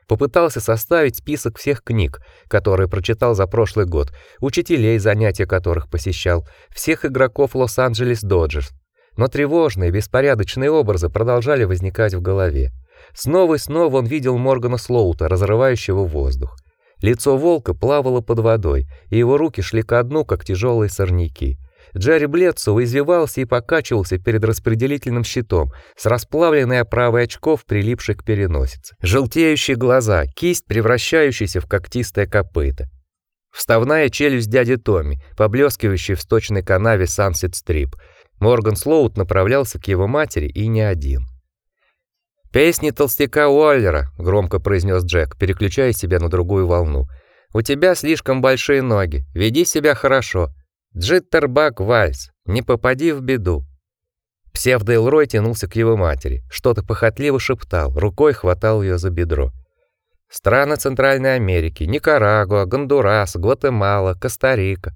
Попытался составить список всех книг, которые прочитал за прошлый год, учителей, занятия которых посещал, всех игроков Лос-Анджелес Доджерс. Но тревожные, беспорядочные образы продолжали возникать в голове. Снова и снова он видел Моргана Слоута, разрывающего воздух. Лицо волка плавало под водой, и его руки шли ко дну, как тяжелые сорняки. Джерри Блетсоу извивался и покачивался перед распределительным щитом с расплавленной оправой очков, прилипшей к переносице. Желтеющие глаза, кисть, превращающаяся в когтистое копыто. Вставная челюсть дяди Томми, поблескивающая в сточной канаве Сансет Стрип. Морган Слоут направлялся к его матери и не один. «Песни толстяка Уоллера», — громко произнес Джек, переключая себя на другую волну. «У тебя слишком большие ноги. Веди себя хорошо. Джиттербак вальс, не попади в беду. Псевдоэлрой тянулся к его матери, что-то похотливо шептал, рукой хватал ее за бедро. Страны Центральной Америки: Никарагуа, Гондурас, Гватемала, Коста-Рика.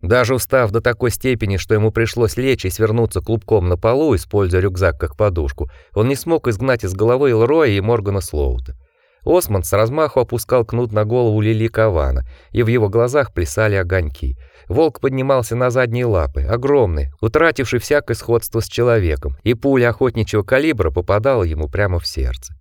Даже устав до такой степени, что ему пришлось лечь и свернуться клубком на полу, используя рюкзак как подушку, он не смог изгнать из головы Элроя и Моргана Слоута. Осмонд с размаху опускал кнут на голову Лили Кавана, и в его глазах плясали огоньки. Волк поднимался на задние лапы, огромный, утративший всякое сходство с человеком, и пуля охотничьего калибра попадала ему прямо в сердце.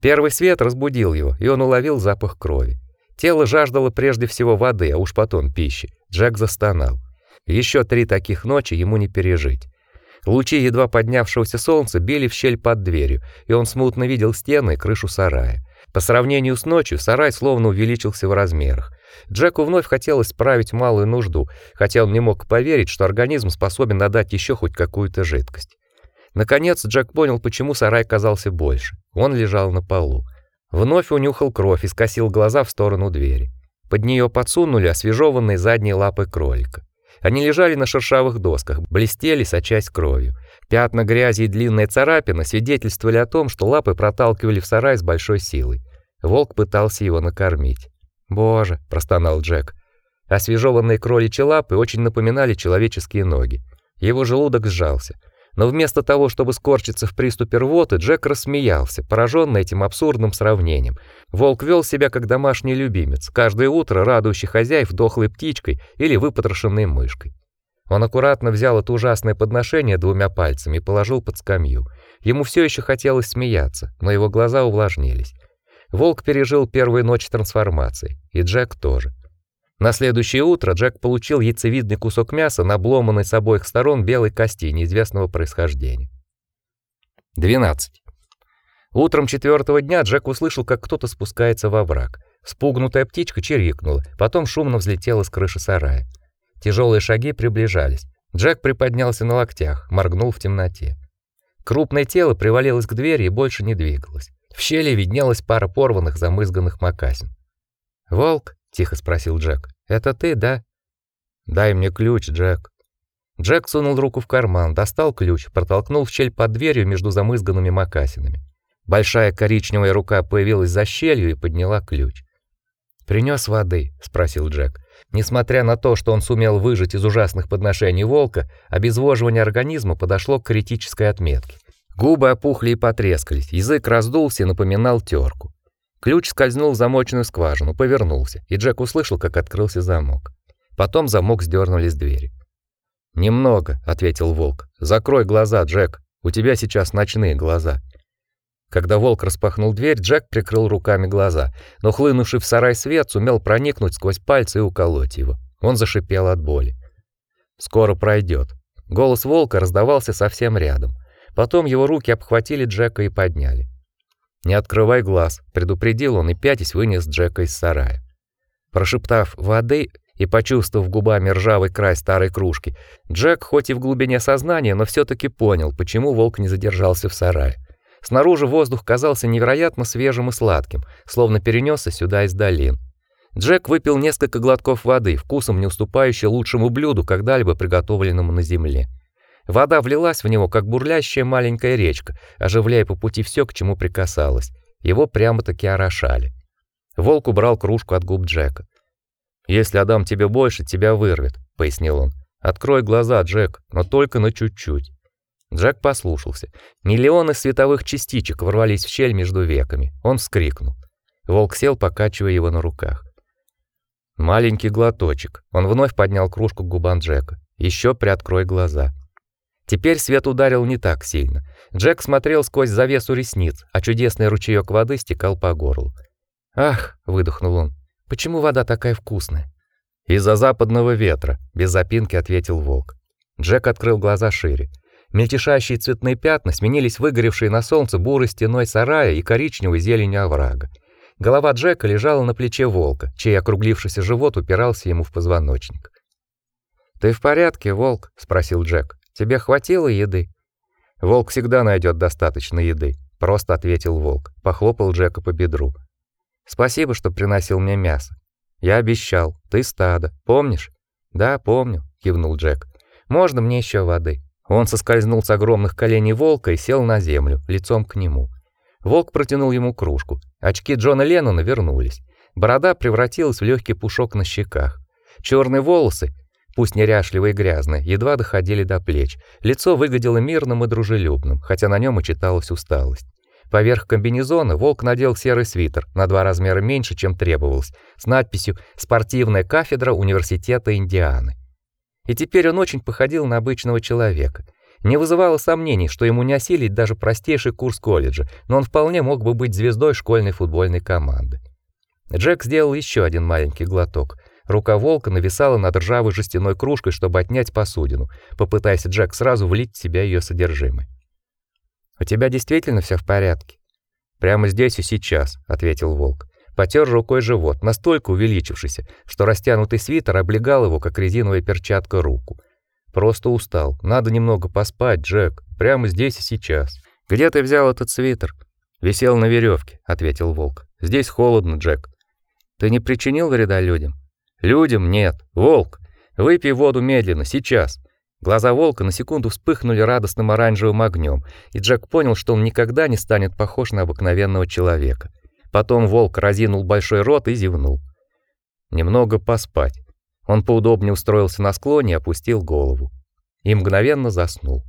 Первый свет разбудил его, и он уловил запах крови. Тело жаждало прежде всего воды, а уж потом пищи. Джек застонал. Еще три таких ночи ему не пережить. Лучи едва поднявшегося солнца били в щель под дверью, и он смутно видел стены и крышу сарая. По сравнению с ночью сарай словно увеличился в размерах. Джеку вновь хотелось справить малую нужду, хотя он не мог поверить, что организм способен отдать еще хоть какую-то жидкость. Наконец Джек понял, почему сарай казался больше. Он лежал на полу. Вновь унюхал кровь и скосил глаза в сторону двери. Под нее подсунули освежеванные задние лапы кролика. Они лежали на шершавых досках, блестели, сочась кровью. Пятна грязи и длинные царапины свидетельствовали о том, что лапы проталкивали в сарай с большой силой. Волк пытался его накормить. "Боже", простонал Джек. Освежеванные кроличьи лапы очень напоминали человеческие ноги. Его желудок сжался. Но вместо того, чтобы скорчиться в приступе рвоты, Джек рассмеялся, пораженный этим абсурдным сравнением. Волк вел себя как домашний любимец, каждое утро радующий хозяев дохлой птичкой или выпотрошенной мышкой. Он аккуратно взял это ужасное подношение двумя пальцами и положил под скамью. Ему все еще хотелось смеяться, но его глаза увлажнились. Волк пережил первую ночь трансформации, и Джек тоже. На следующее утро Джек получил яйцевидный кусок мяса, набломанный с обоих сторон белой кости неизвестного происхождения. 12. Утром четвертого дня Джек услышал, как кто-то спускается во враг. Спугнутая птичка чирикнула, потом шумно взлетела с крыши сарая. Тяжелые шаги приближались. Джек приподнялся на локтях, моргнул в темноте. Крупное тело привалилось к двери и больше не двигалось. В щели виднелась пара порванных, замызганных мокасин. "Волк?" Тихо спросил Джек. "Это ты, да?" "Дай мне ключ, Джек". Джек сунул руку в карман, достал ключ, протолкнул в щель под дверью между замызганными мокасинами. Большая коричневая рука появилась за щелью и подняла ключ. Принес воды, спросил Джек. Несмотря на то, что он сумел выжить из ужасных подношений волка, обезвоживание организма подошло к критической отметке. Губы опухли и потрескались, язык раздулся и напоминал терку. Ключ скользнул в замочную скважину, повернулся, и Джек услышал, как открылся замок. Потом замок сдернули с двери. "Немного", ответил волк. "Закрой глаза, Джек. У тебя сейчас ночные глаза". Когда волк распахнул дверь, Джек прикрыл руками глаза, но хлынувший в сарай свет сумел проникнуть сквозь пальцы и уколоть его. Он зашипел от боли. Скоро пройдет. Голос волка раздавался совсем рядом. Потом его руки обхватили Джека и подняли. "Не открывай глаз", предупредил он и пятясь вынес Джека из сарая. Прошептав воды и почувствовав губами ржавый край старой кружки, Джек, хоть и в глубине сознания, но все таки понял, почему волк не задержался в сарае. Снаружи воздух казался невероятно свежим и сладким, словно перенесся сюда из долин. Джек выпил несколько глотков воды, вкусом не уступающей лучшему блюду, когда-либо приготовленному на земле. Вода влилась в него, как бурлящая маленькая речка, оживляя по пути все, к чему прикасалась. Его прямо-таки орошали. Волк убрал кружку от губ Джека. «Если отдам тебе больше, тебя вырвет», — пояснил он. «Открой глаза, Джек, но только на чуть-чуть». Джек послушался. Миллионы световых частичек ворвались в щель между веками. Он вскрикнул. Волк сел, покачивая его на руках. Маленький глоточек. Он вновь поднял кружку к губам Джека. Еще приоткрой глаза. Теперь свет ударил не так сильно. Джек смотрел сквозь завесу ресниц, а чудесный ручеек воды стекал по горлу. "Ах", выдохнул он. "Почему вода такая вкусная?" "Из-за западного ветра", без запинки ответил волк. Джек открыл глаза шире. Мельтешащие цветные пятна сменились выгоревшей на солнце бурой стеной сарая и коричневой зеленью оврага. Голова Джека лежала на плече волка, чей округлившийся живот упирался ему в позвоночник. "Ты в порядке, волк?" спросил Джек. "Тебе хватило еды?" "Волк всегда найдет достаточно еды", просто ответил волк, похлопал Джека по бедру. "Спасибо, что приносил мне мясо. Я обещал. Ты стадо, помнишь?" "Да, помню", кивнул Джек. "Можно мне еще воды?" Он соскользнул с огромных коленей волка и сел на землю, лицом к нему. Волк протянул ему кружку. Очки Джона Леннона вернулись. Борода превратилась в легкий пушок на щеках. Черные волосы, пусть неряшливые и грязные, едва доходили до плеч. Лицо выглядело мирным и дружелюбным, хотя на нем и читалась усталость. Поверх комбинезона волк надел серый свитер, на два размера меньше, чем требовалось, с надписью «Спортивная кафедра Университета Индианы». И теперь он очень походил на обычного человека. Не вызывало сомнений, что ему не осилить даже простейший курс колледжа, но он вполне мог бы быть звездой школьной футбольной команды. Джек сделал еще один маленький глоток. Рука волка нависала над ржавой жестяной кружкой, чтобы отнять посудину, попытаясь Джек сразу влить в себя ее содержимое. «У тебя действительно все в порядке?» «Прямо здесь и сейчас», — ответил волк потер рукой живот, настолько увеличившийся, что растянутый свитер облегал его, как резиновая перчатка, руку. Просто устал. Надо немного поспать, Джек, прямо здесь и сейчас. Где ты взял этот свитер? Висел на веревке, ответил волк. Здесь холодно, Джек. Ты не причинил вреда людям? Людям нет. Волк, выпей воду медленно, сейчас. Глаза волка на секунду вспыхнули радостным оранжевым огнем, и Джек понял, что он никогда не станет похож на обыкновенного человека. Потом волк разинул большой рот и зевнул. Немного поспать. Он поудобнее устроился на склоне и опустил голову. И мгновенно заснул.